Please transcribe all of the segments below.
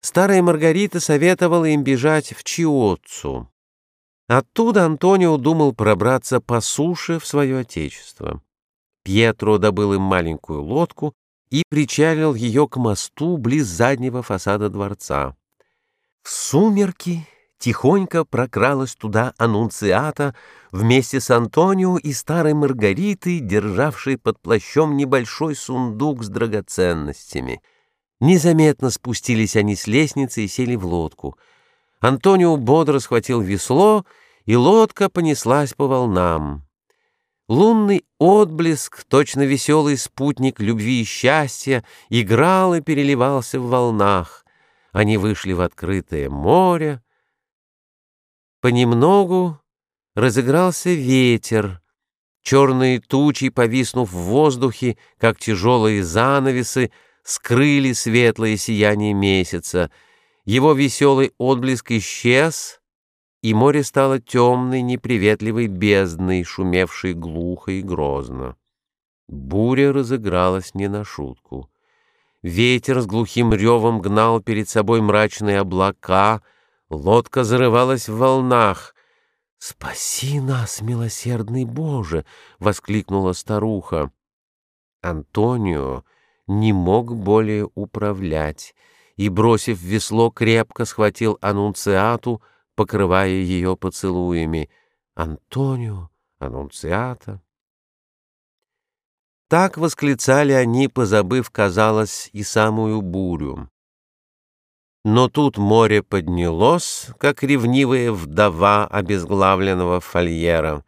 Старая Маргарита советовала им бежать в Чиотцу. Оттуда Антонио думал пробраться по суше в свое отечество. Пьетро добыл им маленькую лодку и причалил ее к мосту близ заднего фасада дворца. В сумерки тихонько прокралась туда аннунциата вместе с Антонио и старой Маргаритой, державшей под плащом небольшой сундук с драгоценностями. Незаметно спустились они с лестницы и сели в лодку. Антонио бодро схватил весло, и лодка понеслась по волнам. Лунный отблеск, точно веселый спутник любви и счастья, играл и переливался в волнах. Они вышли в открытое море. Понемногу разыгрался ветер. Черные тучи, повиснув в воздухе, как тяжелые занавесы, скрыли светлое сияние месяца. Его веселый отблеск исчез, и море стало темной, неприветливой бездной, шумевшей глухо и грозно. Буря разыгралась не на шутку. Ветер с глухим ревом гнал перед собой мрачные облака, лодка зарывалась в волнах. «Спаси нас, милосердный Боже!» — воскликнула старуха. Антонио не мог более управлять и, бросив весло, крепко схватил анунциату, покрывая ее поцелуями. «Антонио! Анунциата!» Так восклицали они, позабыв, казалось, и самую бурю. Но тут море поднялось, как ревнивая вдова обезглавленного фольера,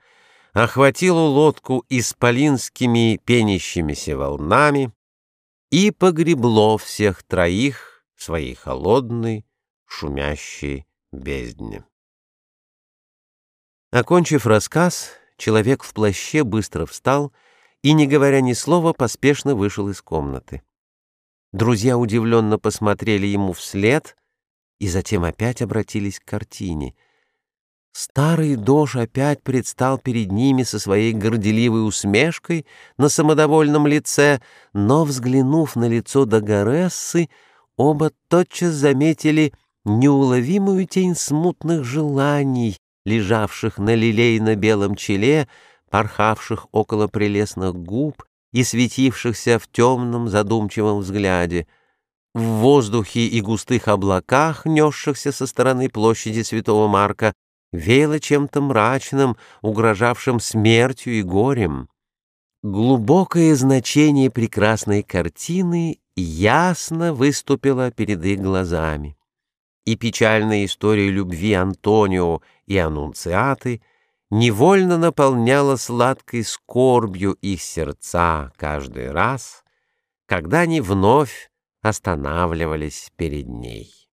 охватило лодку исполинскими пенящимися волнами, и погребло всех троих в своей холодной, шумящей бездне. Окончив рассказ, человек в плаще быстро встал и, не говоря ни слова, поспешно вышел из комнаты. Друзья удивленно посмотрели ему вслед и затем опять обратились к картине — Старый дож опять предстал перед ними со своей горделивой усмешкой на самодовольном лице, но, взглянув на лицо Дагорессы, оба тотчас заметили неуловимую тень смутных желаний, лежавших на лилейно-белом челе, порхавших около прелестных губ и светившихся в темном задумчивом взгляде. В воздухе и густых облаках, несшихся со стороны площади Святого Марка, веяло чем-то мрачным, угрожавшим смертью и горем. Глубокое значение прекрасной картины ясно выступило перед их глазами. И печальная история любви Антонио и Анунциаты невольно наполняла сладкой скорбью их сердца каждый раз, когда они вновь останавливались перед ней.